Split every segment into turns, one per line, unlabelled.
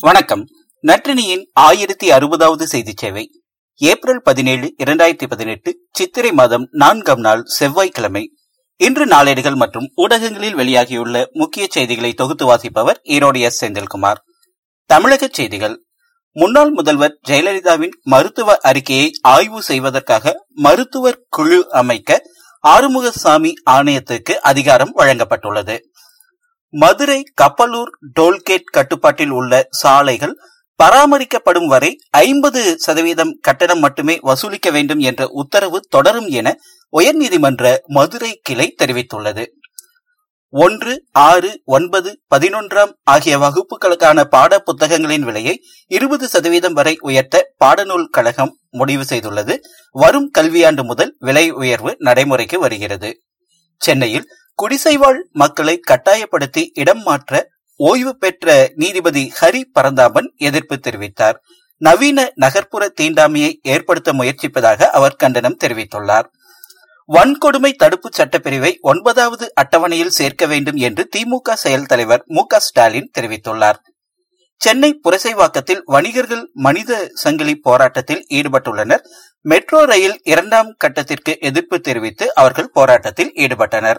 வணக்கம். நற்றினியின் ஆயிரத்தி அறுபதாவது செய்தி சேவை. ஏப்ரல் பதினேழு இரண்டாயிரத்தி பதினெட்டு சித்திரை மாதம் நான்காம் நாள் செவ்வாய்க்கிழமை. இன்று நாளேடுகள் மற்றும் ஊடகங்களில் வெளியாகியுள்ள முக்கிய செய்திகளை தொகுத்து வாசிப்பவர் ஈரோடு எஸ். செந்தில்குமார். தமிழக செய்திகள். முன்னாள் முதல்வர் ஜெயலலிதாவின் மருத்துவ அறிக்கையை ஆய்வு செய்வதற்காக மருத்துவர் குழு அமைக்க ஆறுமுகசாமி ஆணையத்துக்கு அதிகாரம் வழங்கப்பட்டுள்ளது. மதுரை கப்பலூர் டோல்கேட் கட்டுப்பாட்டில் உள்ள சாலைகள் பராமரிக்கப்படும் வரை ஐம்பது சதவீதம் கட்டணம் மட்டுமே வசூலிக்க வேண்டும் என்ற உத்தரவு தொடரும் என உயர்நீதிமன்ற மதுரை கிளை தெரிவித்துள்ளது. ஒன்று ஆறு ஒன்பது பதினொன்றாம் ஆகிய வகுப்புகளுக்கான பாட புத்தகங்களின் விலையை இருபது சதவீதம் வரை உயர்த்த பாடநூல் கழகம் முடிவு செய்துள்ளது. வரும் கல்வியாண்டு முதல் விலை உயர்வு நடைமுறைக்கு வருகிறது. சென்னையில் குடிசைவாழ் மக்களை கட்டாயப்படுத்தி இடம் மாற்ற ஓய்வு பெற்ற நீதிபதி ஹரி பரந்தாபன் எதிர்ப்பு தெரிவித்தார். நவீன நகர்ப்புற தீண்டாமையை ஏற்படுத்த முயற்சிப்பதாக அவர் கண்டனம் தெரிவித்துள்ளார். வன்கொடுமை தடுப்பு சட்டப்பிரிவை ஒன்பதாவது அட்டவணையில் சேர்க்க வேண்டும் என்று திமுக செயல் தலைவர் மு ஸ்டாலின் தெரிவித்துள்ளார். சென்னை புரசைவாக்கத்தில் வணிகர்கள் மனித சங்கிலி போராட்டத்தில் ஈடுபட்டுள்ளனர். மெட்ரோ ரயில் இரண்டாம் கட்டத்திற்கு எதிர்ப்பு தெரிவித்து அவர்கள் போராட்டத்தில் ஈடுபட்டனர்.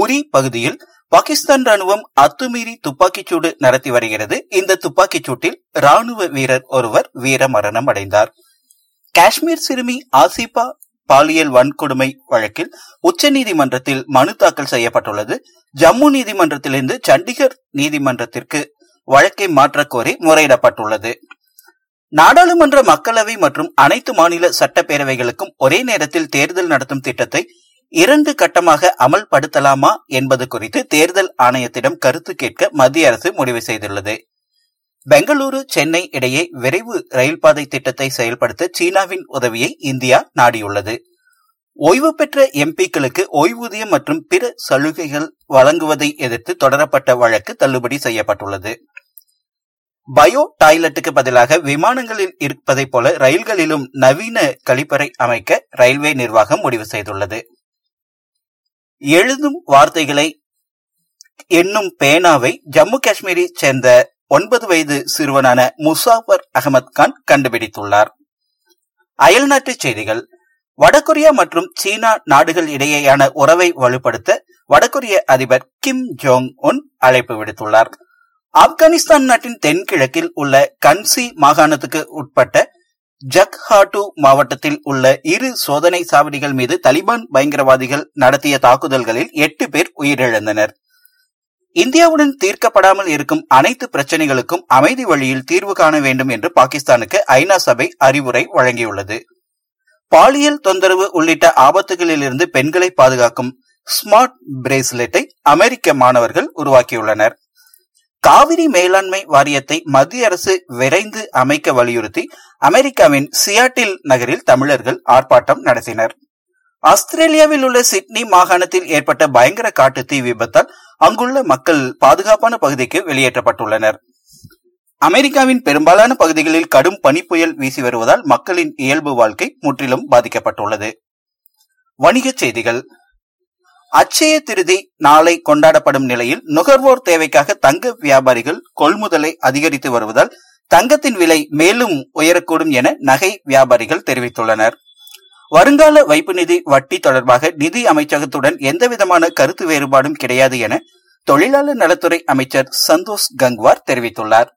உரி பகுதியில் பாகிஸ்தான் ராணுவம் அத்துமீறி துப்பாக்கிச்சூடு நடத்தி வருகிறது. இந்த துப்பாக்கிச்சூட்டில் ராணுவ வீரர் ஒருவர் வீர மரணம் அடைந்தார். காஷ்மீர் சிறுமி ஆசிபா பாலியல் வன்கொடுமை வழக்கில் உச்சநீதிமன்றத்தில் மனு தாக்கல் செய்யப்பட்டுள்ளது. ஜம்மு நீதிமன்றத்திலிருந்து சண்டிகர் நீதிமன்றத்திற்கு வழக்கை மாற்றக் கோரி முறையிடப்பட்டுள்ளது. நாடாளுமன்ற மக்களவை மற்றும் அனைத்து மாநில சட்டப்பேரவைகளுக்கும் ஒரே நேரத்தில் தேர்தல் நடத்தும் திட்டத்தை இரண்டு கட்டமாக அமல்படுத்தலாமா என்பது குறித்து தேர்தல் ஆணையத்திடம் கருத்து கேட்க மத்திய அரசு முடிவு செய்துள்ளது. பெங்களூரு சென்னை இடையே விரைவு ரயில் பாதை திட்டத்தை செயல்படுத்த சீனாவின் உதவியை இந்தியா நாடியுள்ளது. ஓய்வு பெற்ற எம்பிக்களுக்கு ஓய்வூதியம் மற்றும் பிற சலுகைகள் வழங்குவதை எதிர்த்து தொடரப்பட்ட வழக்கு தள்ளுபடி செய்யப்பட்டுள்ளது. பயோ டாய்லெட்டுக்கு பதிலாக விமானங்களில் இருப்பதைப் போல ரயில்களிலும் நவீன கழிப்பறை அமைக்க ரயில்வே நிர்வாகம் முடிவு செய்துள்ளது. எழுதும் வார்த்தைகளை என்னும் பேனாவை ஜம்மு காஷ்மீரை சேர்ந்த ஒன்பது வயது சிறுவனான முசாஃபர் அகமது கான் கண்டுபிடித்துள்ளார். அயல்நாட்டு செய்திகள். வடகொரியா மற்றும் சீனா நாடுகள் இடையேயான உறவை வலுப்படுத்த வடகொரிய அதிபர் கிம் ஜோங் உன் அழைப்பு விடுத்துள்ளார். ஆப்கானிஸ்தான் நாட்டின் தென்கிழக்கில் உள்ள கன்சி மாகாணத்துக்கு உட்பட்ட ஜக்ஹாட்டு மாவட்டத்தில் உள்ள இரு சோதனை சாவடிகள் மீது தலிபான் பயங்கரவாதிகள் நடத்திய தாக்குதல்களில் எட்டு பேர் உயிரிழந்தனர். இந்தியாவுடன் தீர்க்கப்படாமல் இருக்கும் அனைத்து பிரச்சினைகளுக்கும் அமைதி வழியில் தீர்வு காண வேண்டும் என்று பாகிஸ்தானுக்கு ஐநா சபை அறிவுரை வழங்கியுள்ளது. பாலியல் தொந்தரவு உள்ளிட்ட ஆபத்துகளிலிருந்து பெண்களை பாதுகாக்கும் ஸ்மார்ட் பிரேஸ்லெட்டை அமெரிக்க மாணவர்கள் உருவாக்கியுள்ளனர். காவிரி மேலாண்மை வாரியத்தை மத்திய அரசு விரைந்து அமைக்க வலியுறுத்தி அமெரிக்காவின் சியாட்டில் நகரில் தமிழர்கள் ஆர்ப்பாட்டம் நடத்தினர். ஆஸ்திரேலியாவில் உள்ள சிட்னி மாகாணத்தில் ஏற்பட்ட பயங்கர காட்டு தீ விபத்தால் அங்குள்ள மக்கள் பாதுகாப்பான பகுதிக்கு வெளியேற்றப்பட்டுள்ளனர். அமெரிக்காவின் பெரும்பாலான பகுதிகளில் கடும் பனிப்புயல் வீசி வருவதால் மக்களின் இயல்பு வாழ்க்கை முற்றிலும் பாதிக்கப்பட்டுள்ளது. வணிகச் செய்திகள். அச்சய திருதி நாளை கொண்டாடப்படும் நிலையில் நுகர்வோர் தேவைக்காக தங்க வியாபாரிகள் கொள்முதலை அதிகரித்து வருவதால் தங்கத்தின் விலை மேலும் உயரக்கூடும் என நகை வியாபாரிகள் தெரிவித்துள்ளனர். வருங்கால வைப்பு நிதி வட்டி தொடர்பாக நிதி அமைச்சகத்துடன் எந்தவிதமான கருத்து வேறுபாடும் கிடையாது என தொழிலாளர் நலத்துறை அமைச்சர் சந்தோஷ் கங்வார் தெரிவித்துள்ளார்.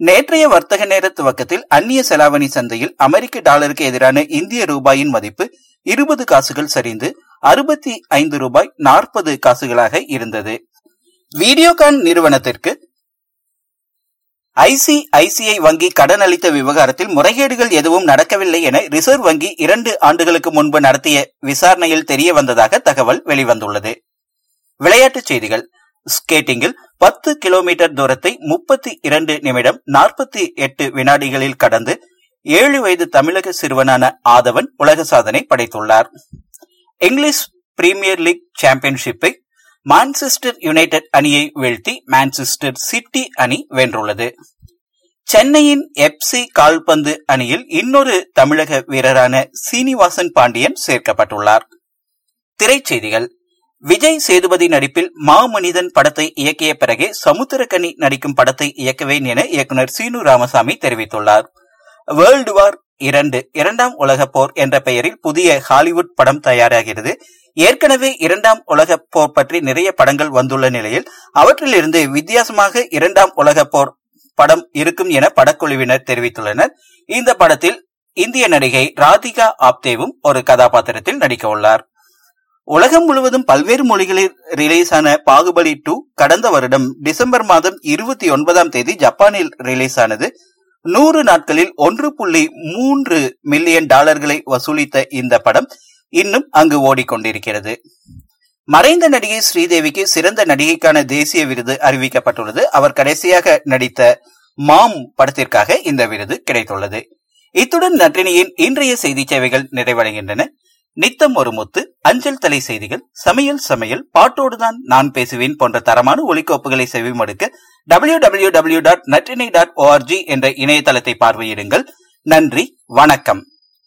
நேற்றைய வர்த்தக நேர துவக்கத்தில் அந்நிய செலாவணி சந்தையில் அமெரிக்க டாலருக்கு எதிரான இந்திய ரூபாயின் மதிப்பு இருபது காசுகள் சரிந்து அறுபத்தி ஐந்து ரூபாய் நாற்பது காசுகளாக இருந்தது. வீடியோகான் நிறுவனத்திற்கு ஐசிஐசிஐ வங்கி கடன் அளித்த விவகாரத்தில் முறைகேடுகள் எதுவும் நடக்கவில்லை என ரிசர்வ் வங்கி இரண்டு ஆண்டுகளுக்கு முன்பு நடத்திய விசாரணையில் தெரிய வந்ததாக தகவல் வெளிவந்துள்ளது. விளையாட்டுச் செய்திகள். ஸ்கேட்டிங்கில் பத்து கிலோமீட்டர் தூரத்தை முப்பத்தி இரண்டு நிமிடம் நாற்பத்தி எட்டு வினாடிகளில் கடந்து ஏழு வயது தமிழக சிறுவனான ஆதவன் உலக சாதனை படைத்துள்ளார். இங்கிலீஷ் பிரீமியர் லீக் சாம்பியன்ஷிப்பை மான்செஸ்டர் யுனைடெட் அணியை வீழ்த்தி மான்செஸ்டர் சிட்டி அணி வென்றுள்ளது. சென்னையின் எப்சி கால்பந்து அணியில் இன்னொரு தமிழக வீரரான சீனிவாசன் பாண்டியன் சேர்க்கப்பட்டுள்ளார். திரைச்செய்திகள் விஜய் சேதுபதி நடிப்பில் மாமனிதன் படத்தை இயக்கிய பிறகே சமுத்திரக்கனி நடிக்கும் படத்தை இயக்குவேன் என இயக்குநர் சீனு ராமசாமி தெரிவித்துள்ளார். வேர்ல்டு வார் இரண்டு இரண்டாம் உலக போர் என்ற பெயரில் புதிய ஹாலிவுட் படம் தயாராகிறது. ஏற்கனவே இரண்டாம் உலக போர் பற்றி நிறைய படங்கள் வந்துள்ள நிலையில் அவற்றிலிருந்து வித்தியாசமாக இரண்டாம் உலக போர் படம் இருக்கும் என படக்குழுவினர் தெரிவித்துள்ளனர். இந்த படத்தில் இந்திய நடிகை ராதிகா ஆப்தேவும் ஒரு கதாபாத்திரத்தில் நடிக்க உள்ளார். உலகம் முழுவதும் பல்வேறு மொழிகளில் ரிலீஸ் ஆன பாகுபலி டூ கடந்த வருடம் டிசம்பர் மாதம் இருபத்தி ஒன்பதாம் தேதி ஜப்பானில் ரிலீஸ் ஆனது நூறு நாட்களில் ஒன்று புள்ளி மூன்று மில்லியன் டாலர்களை வசூலித்த இந்த படம் இன்னும் அங்கு ஓடிக்கொண்டிருக்கிறது. மறைந்த நடிகை ஸ்ரீதேவிக்கு சிறந்த நடிகைக்கான தேசிய விருது அறிவிக்கப்பட்டுள்ளது. அவர் கடைசியாக நடித்த மாம் படத்திற்காக இந்த விருது கிடைத்துள்ளது. இத்துடன் நற்றினியின் இன்றைய செய்தி சேவைகள் நிறைவடைகின்றன. நித்தம் ஒரு முத்து அஞ்சல் தலை செய்திகள் சமையல் சமையல் பாட்டோடுதான் நான் பேசுவேன் போன்ற தரமான ஒலிக்கோப்புகளை செவிமடுக்க W W W dot Natrinai dot ORG என்ற இணையதளத்தை பார்வையிடுங்கள். நன்றி வணக்கம்.